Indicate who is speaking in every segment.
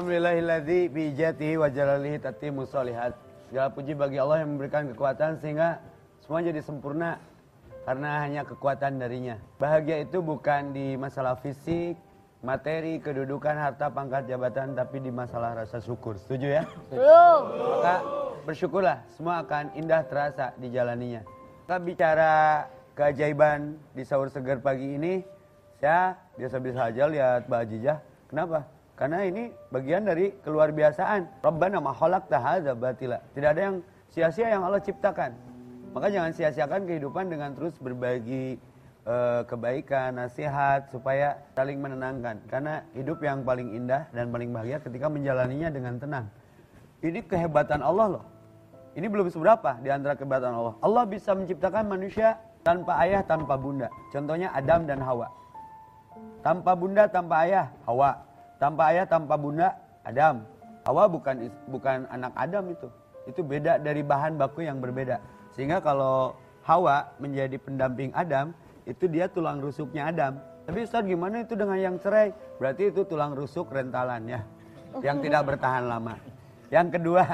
Speaker 1: Alhamdulillahilladzi bi ijatihi wa jalalihi tatimmu shalihat. Segala puji bagi Allah yang memberikan kekuatan sehingga semua jadi sempurna karena hanya kekuatan darinya. Bahagia itu bukan di masalah fisik, materi, kedudukan, harta, pangkat, jabatan, tapi di masalah rasa syukur. Setuju ya? Maka bersyukurlah, semua akan indah terasa dijalaninya. Kita bicara keajaiban di sahur segar pagi ini, saya biasa-biasa aja lihat Mbak Ajijah. Kenapa? Karena ini bagian dari keluar biasaan. Rabbana ma khalaqta hadza batila. Tidak ada yang sia-sia yang Allah ciptakan. Maka jangan sia-siakan kehidupan dengan terus berbagi eh, kebaikan, nasihat supaya saling menenangkan. Karena hidup yang paling indah dan paling bahagia ketika menjalaninya dengan tenang. Ini kehebatan Allah loh. Ini belum seberapa di antara kehebatan Allah. Allah bisa menciptakan manusia tanpa ayah, tanpa bunda. Contohnya Adam dan Hawa. Tanpa bunda, tanpa ayah, Hawa. Tanpa ayah, tanpa bunda, Adam. Hawa bukan bukan anak Adam itu. Itu beda dari bahan baku yang berbeda. Sehingga kalau Hawa menjadi pendamping Adam, itu dia tulang rusuknya Adam. Tapi Ustaz gimana itu dengan yang cerai? Berarti itu tulang rusuk rentalan ya. Yang tidak bertahan lama. Yang kedua,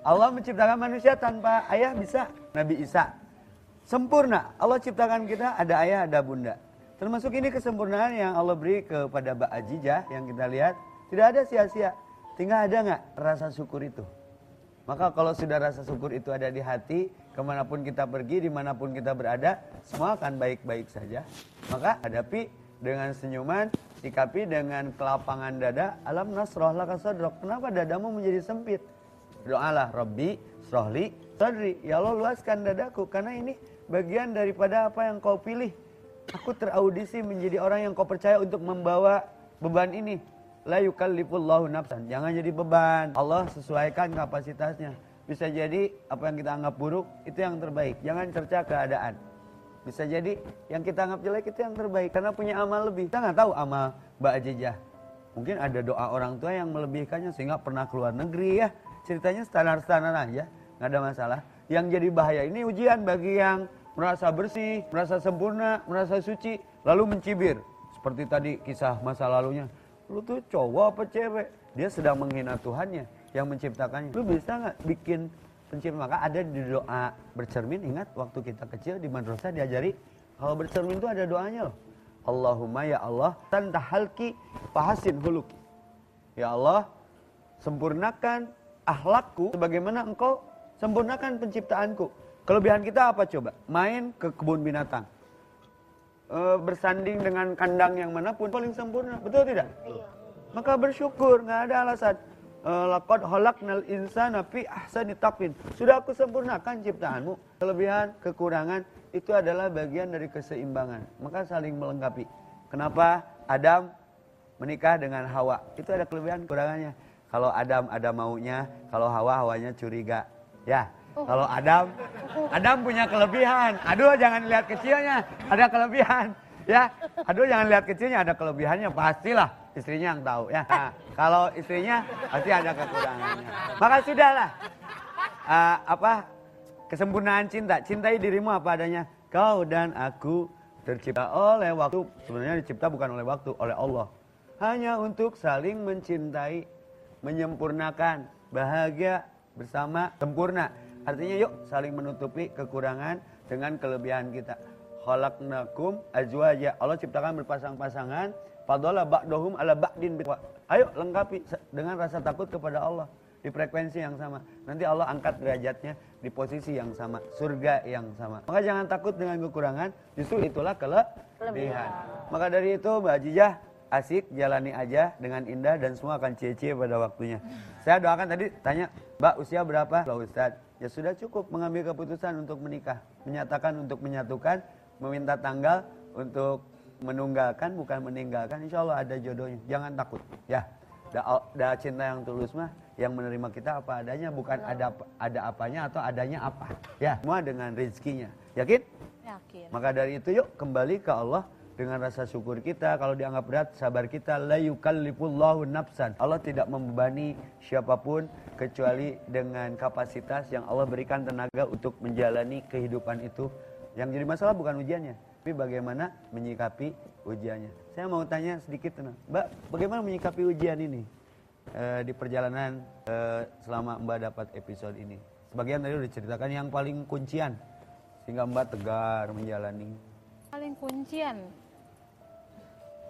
Speaker 1: Allah menciptakan manusia tanpa ayah bisa. Nabi Isa. Sempurna. Allah ciptakan kita ada ayah, ada bunda. Termasuk ini kesempurnaan yang Allah beri kepada Mbak Ajijah yang kita lihat. Tidak ada sia-sia. Tinggal ada nggak rasa syukur itu. Maka kalau sudah rasa syukur itu ada di hati, ke mana pun kita pergi, di mana pun kita berada, semua akan baik-baik saja. Maka hadapi dengan senyuman, sikapi dengan kelapangan dada. Alam nasroh laka sadrok. Kenapa dadamu menjadi sempit? Doalah, Rabbi, srohli, sadri. Ya Allah luaskan dadaku, karena ini bagian daripada apa yang kau pilih. Aku teraudisi menjadi orang yang kau percaya untuk membawa beban ini. La yukallifullahu nafsan. Jangan jadi beban. Allah sesuaikan kapasitasnya. Bisa jadi apa yang kita anggap buruk itu yang terbaik. Jangan cerca keadaan. Bisa jadi yang kita anggap jelek itu yang terbaik karena punya amal lebih. Kita nggak tahu amal Mbak Ajijah. Mungkin ada doa orang tua yang melebihkannya sehingga pernah keluar negeri ya. Ceritanya standar-standar aja, nggak ada masalah. Yang jadi bahaya ini ujian bagi yang merasa bersih, merasa sempurna, merasa suci, lalu mencibir. Seperti tadi kisah masa lalunya. Lu tuh cowok apa cewek? Dia sedang menghina Tuhannya yang menciptakannya. Lu bisa nggak bikin pencipta? Maka ada di doa bercermin. Ingat waktu kita kecil di madrasah diajari kalau bercermin itu ada doanya loh. Allahumma ya Allah tanta halki fahasin huluki. Ya Allah sempurnakan ahlakku sebagaimana engkau sempurnakan penciptaanku. Kelebihan kita apa coba? Main ke kebun binatang. E, bersanding dengan kandang yang mana pun paling sempurna. Betul tidak? Iya. Maka bersyukur, nggak ada alasan. E, Lakot nal insana fi ahsani taqwim. Sudah aku sempurnakan ciptaanmu. Kelebihan, kekurangan itu adalah bagian dari keseimbangan. Maka saling melengkapi. Kenapa Adam menikah dengan Hawa? Itu ada kelebihan, kekurangannya. Kalau Adam ada maunya, kalau Hawa hawanya curiga. Ya, kalau Adam, Adam punya kelebihan. Aduh, jangan lihat kecilnya, ada kelebihan. Ya, aduh jangan lihat kecilnya, ada kelebihannya pastilah istrinya yang tahu ya. Nah, kalau istrinya pasti ada kekurangannya. Maka sudahlah. Uh, apa kesempurnaan cinta? Cintai dirimu apa adanya. Kau dan aku tercipta oleh waktu. Sebenarnya dicipta bukan oleh waktu, oleh Allah. Hanya untuk saling mencintai, menyempurnakan, bahagia bersama, sempurna. Artinya yuk saling menutupi kekurangan dengan kelebihan kita. Khalaqnakum azwaja. Allah ciptakan berpasang-pasangan. Fadala ba'dohum ala ba'din. Ayo lengkapi dengan rasa takut kepada Allah. Di frekuensi yang sama. Nanti Allah angkat derajatnya di posisi yang sama. Surga yang sama. Maka jangan takut dengan kekurangan. Justru itulah kelebihan. Maka dari itu Mbak Jijah asik, jalani aja dengan indah dan semua akan cie-cie pada waktunya. Saya doakan tadi tanya, Mbak usia berapa? Loh Ustadz, ya sudah cukup mengambil keputusan untuk menikah. Menyatakan untuk menyatukan, meminta tanggal untuk menunggalkan bukan meninggalkan. Insya Allah ada jodohnya. Jangan takut. Ya, da, cinta yang tulus mah yang menerima kita apa adanya bukan ada ada apanya atau adanya apa. Ya, semua dengan rezekinya. Yakin? Yakin. Maka dari itu yuk kembali ke Allah dengan rasa syukur kita kalau dianggap berat sabar kita la yukallifullahu nafsan Allah tidak membebani siapa pun kecuali dengan kapasitas yang Allah berikan tenaga untuk menjalani kehidupan itu yang jadi masalah bukan ujiannya tapi bagaimana menyikapi ujiannya saya mau tanya sedikit Mbak bagaimana menyikapi ujian ini eh, di perjalanan eh, selama Mbak dapat episode ini? Sebagian tadi udah diceritakan yang paling kuncian sehingga Mbak tegar menjalani.
Speaker 2: Paling kuncian.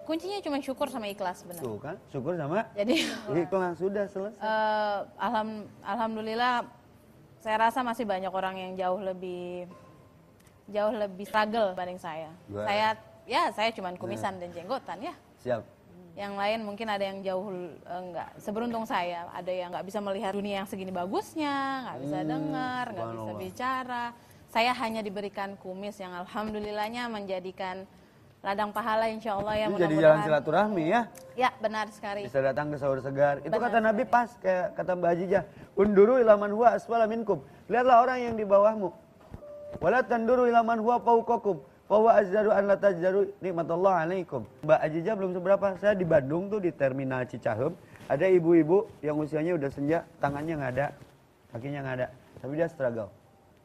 Speaker 2: Kuncinya cuma syukur sama ikhlas benar.
Speaker 1: Tuh kan, syukur sama
Speaker 2: Jadi
Speaker 1: ikhlas sudah selesai.
Speaker 2: eh, alham- alhamdulillah saya rasa masih banyak orang yang jauh lebih jauh lebih struggle dibanding saya.
Speaker 1: Gua-
Speaker 2: Saya ya saya cuma kumisan dan jenggotan ya.
Speaker 1: Siap.
Speaker 2: Yang lain mungkin ada yang jauh eh, enggak seberuntung saya, ada yang nggak bisa melihat dunia yang segini bagusnya, nggak bisa
Speaker 1: Hmm,
Speaker 2: dengar, nggak bisa bicara. Saya hanya diberikan kumis yang alhamdulillahnya menjadikan ladang pahala insya Allah ya
Speaker 1: jadi jalan silaturahmi ya.
Speaker 2: Ya benar sekali.
Speaker 1: Bisa datang ke sahur segar. Itu
Speaker 2: Benar
Speaker 1: kata Nabi pas kayak kata Mbak Ajijah. Unduru ilaman huwa asfala minkum. Lihatlah orang yang di bawahmu. Wala tanduru ilaman huwa fauqakum. Fahuwa azdaru an la tajdaru nikmatullah alaikum. Mbak Ajijah belum seberapa. Saya di Bandung tuh di terminal Cicahem. Ada ibu-ibu yang usianya udah senja. Tangannya nggak ada. Kakinya nggak ada. Tapi dia struggle.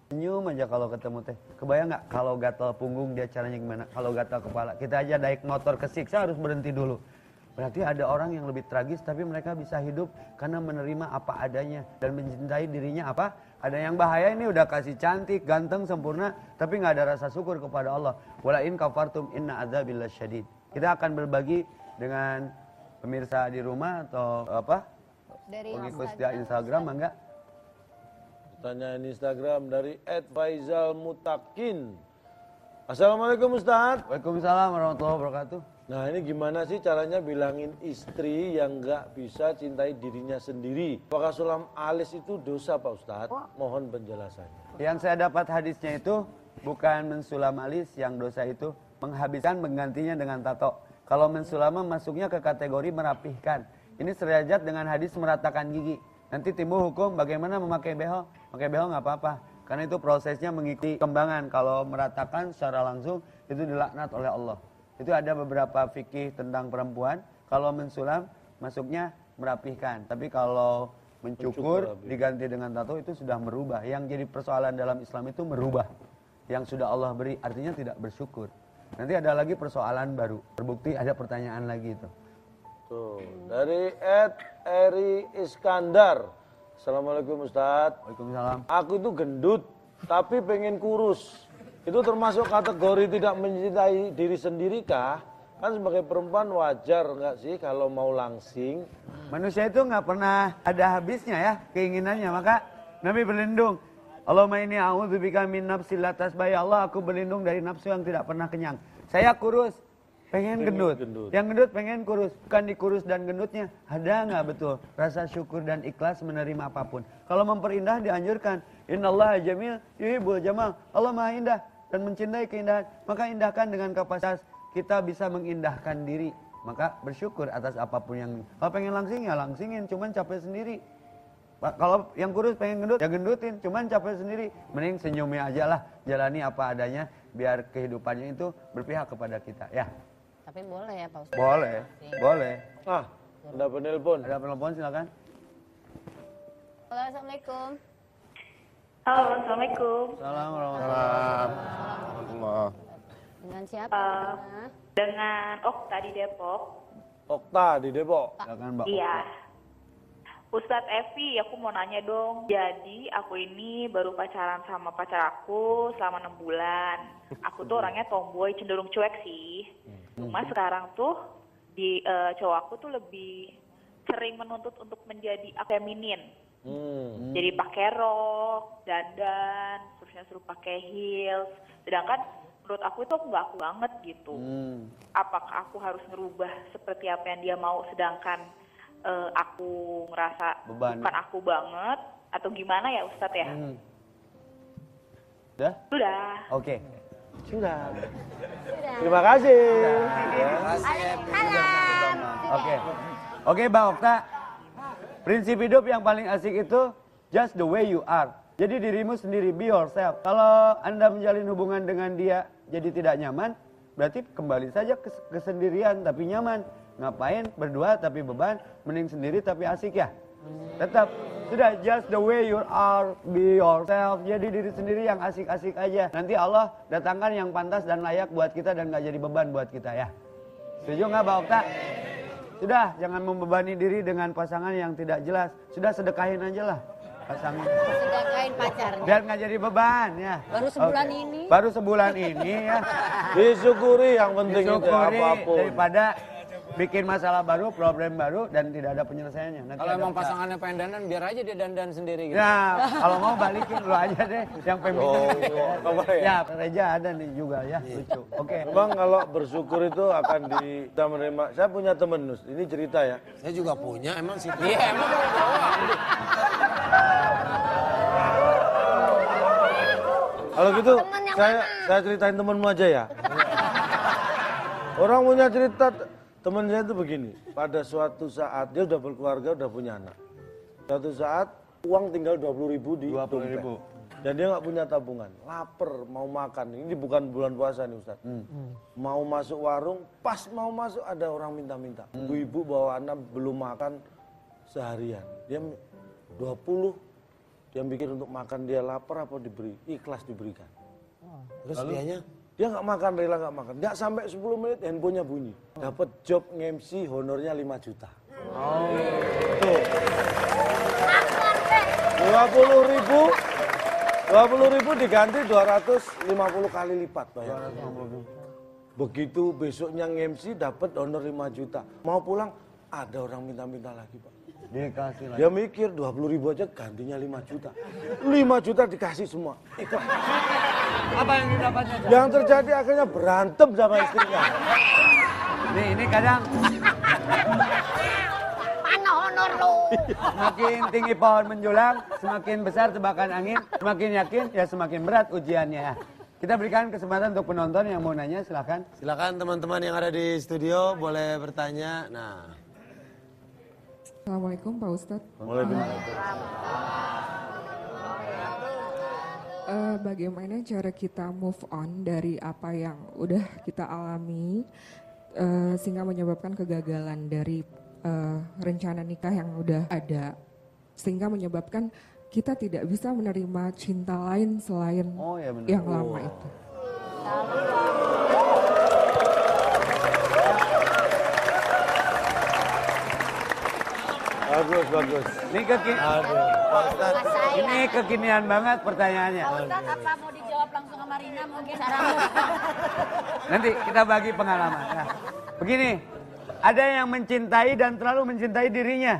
Speaker 1: Senyum aja kalau ketemu teh. Kebayang nggak kalau gatal punggung dia caranya gimana? Kalau gatal kepala. Kita aja naik motor kesiksa harus berhenti dulu. Berarti ada orang yang lebih tragis tapi mereka bisa hidup karena menerima apa adanya dan mencintai dirinya apa? Ada yang bahaya ini udah kasih cantik, ganteng, sempurna tapi nggak ada rasa syukur kepada Allah. Walain kafartum inna adzabillah syadid. Kita akan berbagi dengan pemirsa di rumah atau apa?
Speaker 3: Dari
Speaker 1: Pengikut di Instagram enggak?
Speaker 4: Pertanyaan Instagram dari @faizal mutakin. Assalamualaikum Ustaz.
Speaker 1: Waalaikumsalam warahmatullahi wabarakatuh.
Speaker 4: Nah ini gimana sih caranya bilangin istri yang nggak bisa cintai dirinya sendiri? Apakah sulam alis itu dosa Pak Ustadz? Mohon penjelasannya.
Speaker 1: Yang saya dapat hadisnya itu bukan mensulam alis yang dosa itu menghabiskan menggantinya dengan tato. Kalau mensulama masuknya ke kategori merapihkan. Ini serajat dengan hadis meratakan gigi. Nanti timbul hukum bagaimana memakai behel. Pakai behel nggak apa-apa. Karena itu prosesnya mengikuti kembangan. Kalau meratakan secara langsung itu dilaknat oleh Allah. Itu ada beberapa fikih tentang perempuan. Kalau mensulam masuknya merapihkan. Tapi kalau mencukur
Speaker 4: Mencukur,
Speaker 1: diganti dengan tato itu sudah merubah. Yang jadi persoalan dalam Islam itu merubah. Yang sudah Allah beri artinya tidak bersyukur. Nanti ada lagi persoalan baru. Terbukti ada pertanyaan lagi itu.
Speaker 4: Tuh, dari Ed Eri Iskandar. Assalamualaikum Ustadz.
Speaker 1: Waalaikumsalam.
Speaker 4: Aku itu gendut, tapi pengen kurus. Itu termasuk kategori tidak mencintai diri sendiri kah? Kan sebagai perempuan wajar nggak sih kalau mau langsing?
Speaker 1: Manusia itu nggak pernah ada habisnya ya keinginannya. Maka Nabi berlindung. Allahumma ini a'udzubika min nafsil atas bayi Allah aku berlindung dari nafsu yang tidak pernah kenyang. Saya kurus, pengen, gendut.
Speaker 4: gendut.
Speaker 1: Yang gendut pengen kurus. Bukan dikurus dan gendutnya. Ada nggak betul rasa syukur dan ikhlas menerima apa pun. Kalau memperindah dianjurkan. Innallaha jamil yuhibbul jamal. Allah maha indah dan mencintai keindahan. Maka indahkan dengan kapasitas kita bisa mengindahkan diri. Maka bersyukur atas apa pun yang kalau pengen langsing ya langsingin, cuman capek sendiri. Kalau yang kurus pengen gendut ya gendutin, cuman capek sendiri. Mending senyumnya aja lah, jalani apa adanya biar kehidupannya itu berpihak kepada kita. Ya,
Speaker 3: Tapi boleh ya Pak Ustadz?
Speaker 1: boleh, boleh.
Speaker 4: Ah, ada penelpon.
Speaker 1: Ada penelpon silakan.
Speaker 3: Halo, Assalamualaikum.
Speaker 5: Halo, Assalamualaikum.
Speaker 1: Salam warahmatullahi
Speaker 6: Warahmatullah.
Speaker 3: Dengan siapa? Mana?
Speaker 5: dengan Okta di Depok.
Speaker 4: Okta di Depok.
Speaker 1: Silakan Mbak.
Speaker 5: Iya. Ustadz Evi, aku mau nanya dong. Jadi aku ini baru pacaran sama pacar aku selama enam bulan. Aku tuh orangnya tomboy, cenderung cuek sih. Cuma sekarang tuh di eh, cowok aku tuh lebih sering menuntut untuk menjadi feminin.
Speaker 4: Hmm.
Speaker 5: Jadi pakai rok, dandan, terusnya suruh pakai heels. Sedangkan menurut aku itu aku nggak aku banget gitu.
Speaker 1: Hmm.
Speaker 5: Apakah aku harus ngerubah seperti apa yang dia mau, sedangkan eh, aku ngerasa
Speaker 1: Beban.
Speaker 5: bukan aku banget, atau gimana ya Ustadz ya?
Speaker 1: Hmm. Udah?
Speaker 5: Sudah.
Speaker 1: Oke.
Speaker 4: Sudah. Terima kasih.
Speaker 1: Oke. Oke, Bang Okta. Prinsip hidup yang paling asik itu just the way you are. Jadi dirimu sendiri, be yourself. Kalau Anda menjalin hubungan dengan dia jadi tidak nyaman, berarti kembali saja ke kesendirian tapi nyaman. Ngapain berdua tapi beban, mending sendiri tapi asik ya. Tetap sudah just the way you are, be yourself. Jadi diri sendiri yang asik-asik aja. Nanti Allah datangkan yang pantas dan layak buat kita dan nggak jadi beban buat kita ya. Setuju nggak, Bang Okta? Sudah, jangan membebani diri dengan pasangan yang tidak jelas. Sudah sedekahin aja lah pasangan.
Speaker 3: Sedekahin pacarnya.
Speaker 1: Biar nggak jadi beban ya.
Speaker 3: Baru sebulan
Speaker 1: Oke.
Speaker 3: ini.
Speaker 1: Baru sebulan ini ya.
Speaker 4: Disyukuri yang penting itu
Speaker 1: Disyukuri
Speaker 4: apa pun.
Speaker 1: daripada bikin masalah baru, problem baru dan tidak ada penyelesaiannya. Nanti
Speaker 6: Kalau emang pasangannya pengen dandan, biar aja dia dandan sendiri gitu.
Speaker 1: Ya, kalau mau balikin lu aja deh yang pemimpin.
Speaker 4: Oh, apa ya?
Speaker 1: ya, Reja ada nih juga ya, lucu. Oke.
Speaker 4: Memang kalau bersyukur itu akan di, kita menerima. Saya punya temen Nus, ini cerita ya.
Speaker 6: Saya juga punya, emang sih. Iya, emang.
Speaker 4: Kalau gitu saya saya ceritain temenmu aja ya. Orang punya cerita teman saya itu begini. Pada suatu saat dia udah berkeluarga, udah punya anak. Suatu saat uang tinggal 20 ribu di
Speaker 1: 20.000.
Speaker 4: dompet. Dan dia nggak punya tabungan, lapar, mau makan. Ini bukan bulan puasa nih Ustaz. Mau masuk warung, pas mau masuk ada orang minta-minta. Ibu-ibu bawa anak belum makan seharian. Dia 20 dia bikin untuk makan dia lapar apa diberi ikhlas diberikan
Speaker 6: Terus dianya?
Speaker 4: Dia nggak makan rela nggak makan. Nggak sampai 10 menit handphonenya bunyi. Dapat job nge-MC honornya 5 juta. Tuh. 20 ribu 20 ribu diganti 250 kali lipat bayar begitu besoknya nge-MC dapat honor 5 juta. Mau pulang ada orang minta-minta lagi pak
Speaker 1: Dikasih lagi.
Speaker 4: dia mikir 20 ribu aja gantinya 5 juta 5 juta dikasih semua Ikhlas.
Speaker 1: Apa yang didapatnya?
Speaker 4: Yang terjadi akhirnya berantem sama istrinya.
Speaker 1: Nih, ini kadang
Speaker 3: Mana honor lu?
Speaker 1: semakin tinggi pohon menjulang, semakin besar tebakan angin, semakin yakin ya semakin berat ujiannya. ya. Kita berikan kesempatan untuk penonton yang mau nanya, silahkan.
Speaker 6: Silakan teman-teman yang ada di studio boleh bertanya. Nah,
Speaker 7: Assalamualaikum Pak Ustadz.
Speaker 4: Mulai
Speaker 7: Eh, bagaimana cara kita move on dari apa yang udah kita alami eh, sehingga menyebabkan kegagalan dari eh, rencana nikah yang udah ada sehingga menyebabkan kita tidak bisa menerima cinta lain selain
Speaker 1: Oh, ya
Speaker 7: yang lama itu.
Speaker 4: Bagus, bagus.
Speaker 1: Ini kekini,
Speaker 4: Aduh, Pak Ustadz.
Speaker 1: ini kekinian banget pertanyaannya.
Speaker 3: Ustadz apa mau dijawab langsung sama Rina mungkin saran
Speaker 1: Nanti kita bagi pengalaman. Nah, begini, ada yang mencintai dan terlalu mencintai dirinya.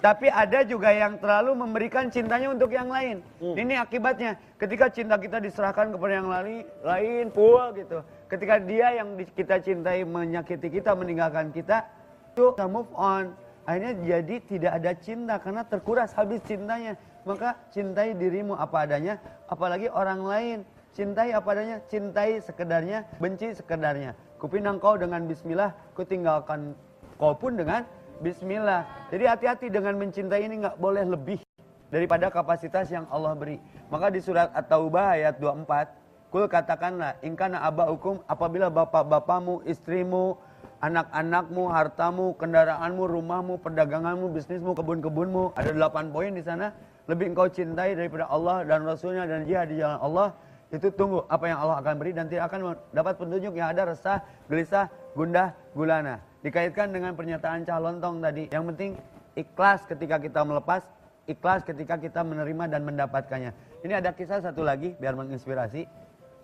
Speaker 1: Tapi ada juga yang terlalu memberikan cintanya untuk yang lain. Ini akibatnya. Ketika cinta kita diserahkan kepada yang lain, lain full gitu. Ketika dia yang kita cintai menyakiti kita, meninggalkan kita, itu kita move on. Akhirnya jadi tidak ada cinta karena terkuras habis cintanya. Maka cintai dirimu apa adanya, apalagi orang lain. Cintai apa adanya, cintai sekedarnya, benci sekedarnya. Kupinang kau dengan bismillah, kutinggalkan kau pun dengan bismillah. Jadi hati-hati dengan mencintai ini nggak boleh lebih daripada kapasitas yang Allah beri. Maka di surat At-Taubah ayat 24, kul katakanlah, ingkana aba hukum apabila bapak-bapamu, istrimu, anak-anakmu, hartamu, kendaraanmu, rumahmu, perdaganganmu, bisnismu, kebun-kebunmu, ada delapan poin di sana. Lebih engkau cintai daripada Allah dan Rasulnya dan jihad di jalan Allah, itu tunggu apa yang Allah akan beri dan tidak akan dapat petunjuk yang ada resah, gelisah, gundah, gulana. Dikaitkan dengan pernyataan Cah Lontong tadi. Yang penting ikhlas ketika kita melepas, ikhlas ketika kita menerima dan mendapatkannya. Ini ada kisah satu lagi biar menginspirasi.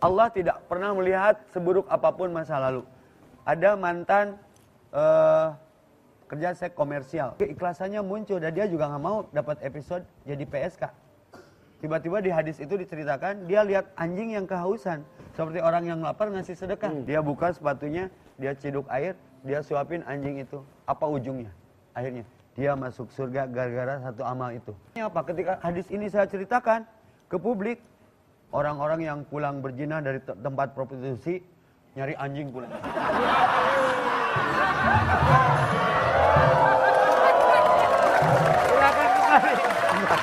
Speaker 1: Allah tidak pernah melihat seburuk apa pun masa lalu. Ada mantan eh, kerja seks komersial. Keikhlasannya muncul dan dia juga nggak mau dapat episode jadi PSK. Tiba-tiba di hadis itu diceritakan dia lihat anjing yang kehausan seperti orang yang lapar ngasih sedekah. Dia buka sepatunya, dia ciduk air, dia suapin anjing itu. Apa ujungnya? Akhirnya dia masuk surga gara-gara satu amal itu. Ini apa? Ketika hadis ini saya ceritakan ke publik, orang-orang yang pulang berjinah dari te- tempat prostitusi nyari anjing kembali.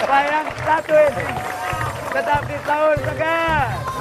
Speaker 1: Sayang satu ini. Tetap di tahun segar.